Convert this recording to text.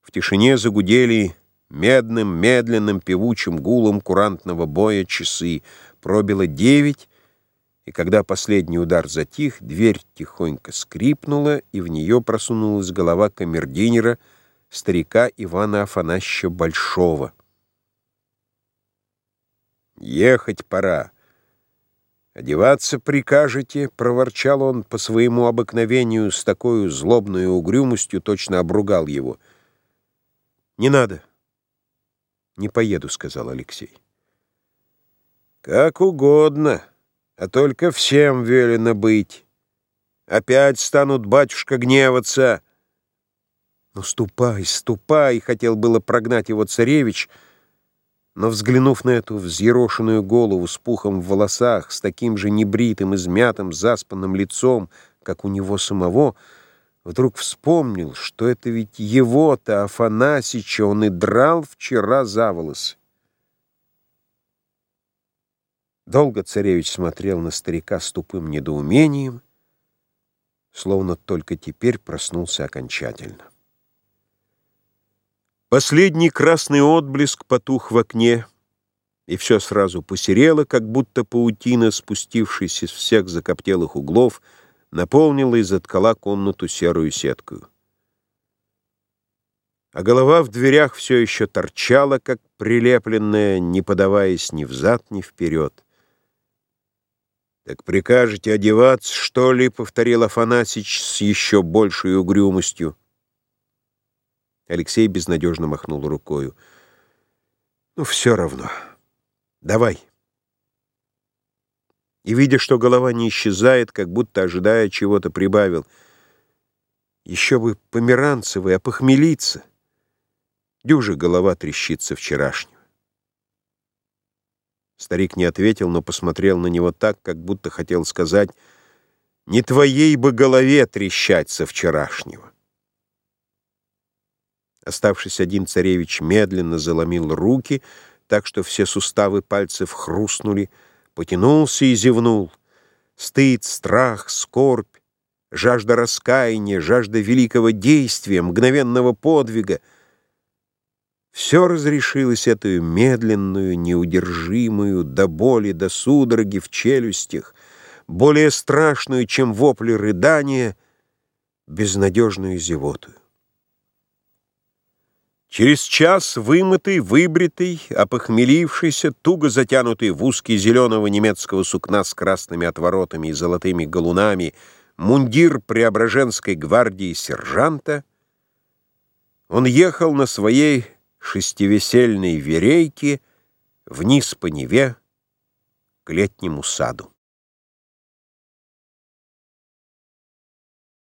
В тишине загудели медным, медленным, певучим гулом курантного боя часы. Пробило девять, и когда последний удар затих, дверь тихонько скрипнула, и в нее просунулась голова камердинера старика Ивана Афанасьевича Большого. «Ехать пора. Одеваться прикажете?» — проворчал он по своему обыкновению с такой злобной угрюмостью, точно обругал его. «Не надо. Не поеду», — сказал Алексей. «Как угодно, а только всем велено быть. Опять станут батюшка гневаться». «Ну, ступай, ступай!» — хотел было прогнать его царевич — но, взглянув на эту взъерошенную голову с пухом в волосах, с таким же небритым, измятым, заспанным лицом, как у него самого, вдруг вспомнил, что это ведь его-то, Афанасича, он и драл вчера за волосы. Долго царевич смотрел на старика с тупым недоумением, словно только теперь проснулся окончательно. Последний красный отблеск потух в окне, и все сразу посерело, как будто паутина, спустившись из всех закоптелых углов, наполнила и заткала комнату серую сеткою. А голова в дверях все еще торчала, как прилепленная, не подаваясь ни взад, ни вперед. «Так прикажете одеваться, что ли?» — повторил Афанасич с еще большей угрюмостью. Алексей безнадежно махнул рукою. «Ну, все равно. Давай». И, видя, что голова не исчезает, как будто ожидая чего-то, прибавил. «Еще бы померанцевый, опохмелиться. Дюжа голова трещится вчерашнего». Старик не ответил, но посмотрел на него так, как будто хотел сказать, «Не твоей бы голове трещать со вчерашнего». Оставшись один, царевич медленно заломил руки, так что все суставы пальцев хрустнули, потянулся и зевнул. Стыд, страх, скорбь, жажда раскаяния, жажда великого действия, мгновенного подвига — все разрешилось эту медленную, неудержимую, до боли, до судороги в челюстях, более страшную, чем вопли рыдания, безнадежную зевотую. Через час вымытый, выбритый, опохмелившийся, туго затянутый в узкий зеленого немецкого сукна с красными отворотами и золотыми галунами мундир Преображенской гвардии сержанта, он ехал на своей шестивесельной верейке вниз по Неве к летнему саду.